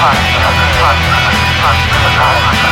ผ่านผ่านผ่านผ่าน